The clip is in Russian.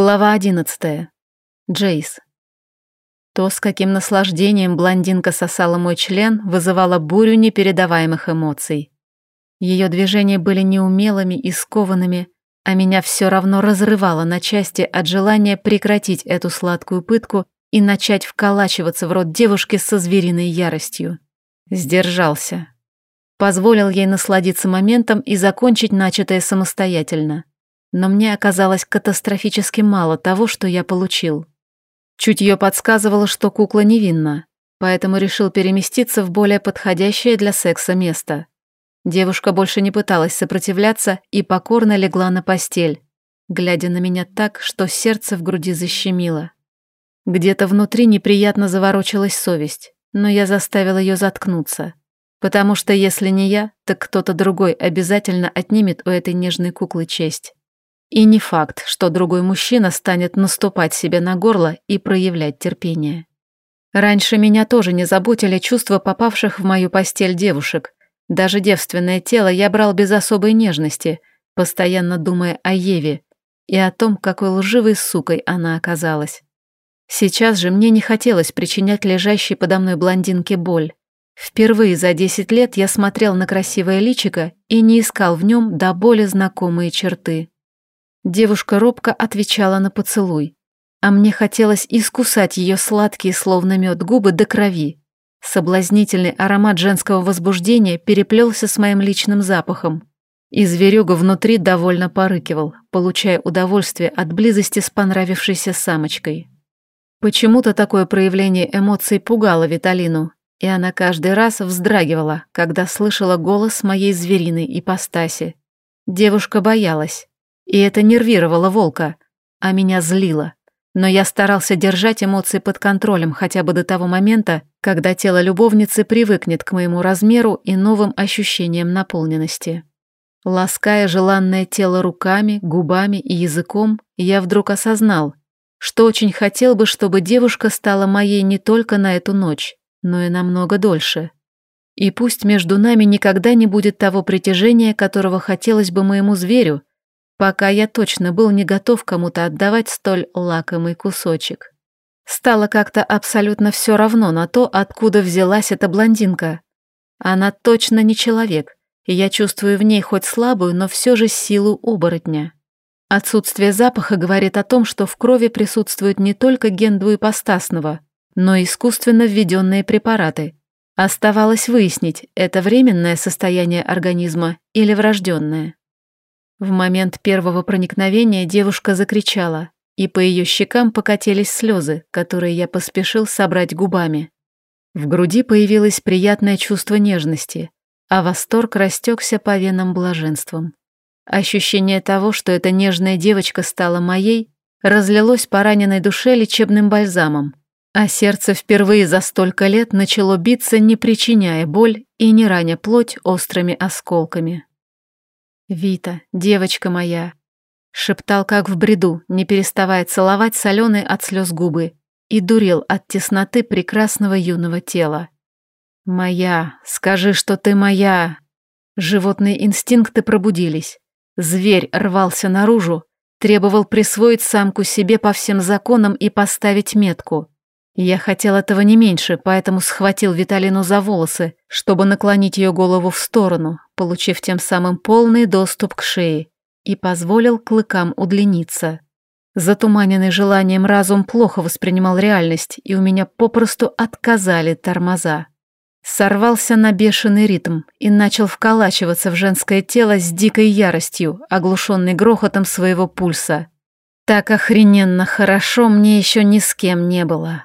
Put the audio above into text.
Глава 11. Джейс. То, с каким наслаждением блондинка сосала мой член, вызывало бурю непередаваемых эмоций. Ее движения были неумелыми и скованными, а меня все равно разрывало на части от желания прекратить эту сладкую пытку и начать вколачиваться в рот девушки со звериной яростью. Сдержался. Позволил ей насладиться моментом и закончить начатое самостоятельно но мне оказалось катастрофически мало того, что я получил. Чутье подсказывало, что кукла невинна, поэтому решил переместиться в более подходящее для секса место. Девушка больше не пыталась сопротивляться и покорно легла на постель, глядя на меня так, что сердце в груди защемило. Где-то внутри неприятно заворочилась совесть, но я заставил ее заткнуться. Потому что если не я, так кто-то другой обязательно отнимет у этой нежной куклы честь. И не факт, что другой мужчина станет наступать себе на горло и проявлять терпение. Раньше меня тоже не заботили чувства попавших в мою постель девушек. Даже девственное тело я брал без особой нежности, постоянно думая о Еве и о том, какой лживой сукой она оказалась. Сейчас же мне не хотелось причинять лежащей подо мной блондинке боль. Впервые за десять лет я смотрел на красивое личико и не искал в нем до боли знакомые черты. Девушка робко отвечала на поцелуй, а мне хотелось искусать ее сладкие, словно мед, губы до крови. Соблазнительный аромат женского возбуждения переплелся с моим личным запахом, и зверюга внутри довольно порыкивал, получая удовольствие от близости с понравившейся самочкой. Почему-то такое проявление эмоций пугало Виталину, и она каждый раз вздрагивала, когда слышала голос моей звериной ипостаси. Девушка боялась, и это нервировало волка, а меня злило. Но я старался держать эмоции под контролем хотя бы до того момента, когда тело любовницы привыкнет к моему размеру и новым ощущениям наполненности. Лаская желанное тело руками, губами и языком, я вдруг осознал, что очень хотел бы, чтобы девушка стала моей не только на эту ночь, но и намного дольше. И пусть между нами никогда не будет того притяжения, которого хотелось бы моему зверю, пока я точно был не готов кому-то отдавать столь лакомый кусочек. Стало как-то абсолютно все равно на то, откуда взялась эта блондинка. Она точно не человек, и я чувствую в ней хоть слабую, но все же силу оборотня. Отсутствие запаха говорит о том, что в крови присутствует не только ген двуепостасного, но и искусственно введенные препараты. Оставалось выяснить, это временное состояние организма или врожденное. В момент первого проникновения девушка закричала, и по ее щекам покатились слезы, которые я поспешил собрать губами. В груди появилось приятное чувство нежности, а восторг растекся по венам блаженством. Ощущение того, что эта нежная девочка стала моей, разлилось по раненой душе лечебным бальзамом, а сердце впервые за столько лет начало биться, не причиняя боль и не раня плоть острыми осколками. «Вита, девочка моя!» Шептал, как в бреду, не переставая целовать соленые от слез губы, и дурил от тесноты прекрасного юного тела. «Моя, скажи, что ты моя!» Животные инстинкты пробудились. Зверь рвался наружу, требовал присвоить самку себе по всем законам и поставить метку. Я хотел этого не меньше, поэтому схватил Виталину за волосы, чтобы наклонить ее голову в сторону, получив тем самым полный доступ к шее, и позволил клыкам удлиниться. Затуманенный желанием разум плохо воспринимал реальность, и у меня попросту отказали тормоза. Сорвался на бешеный ритм и начал вколачиваться в женское тело с дикой яростью, оглушенный грохотом своего пульса. Так охрененно хорошо мне еще ни с кем не было.